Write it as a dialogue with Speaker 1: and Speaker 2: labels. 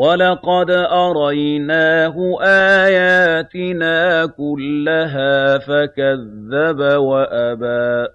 Speaker 1: وَلَقَدْ أَرَيْنَاهُ آيَاتِنَا كُلَّهَا فَكَذَّبَ وَأَبَىٰ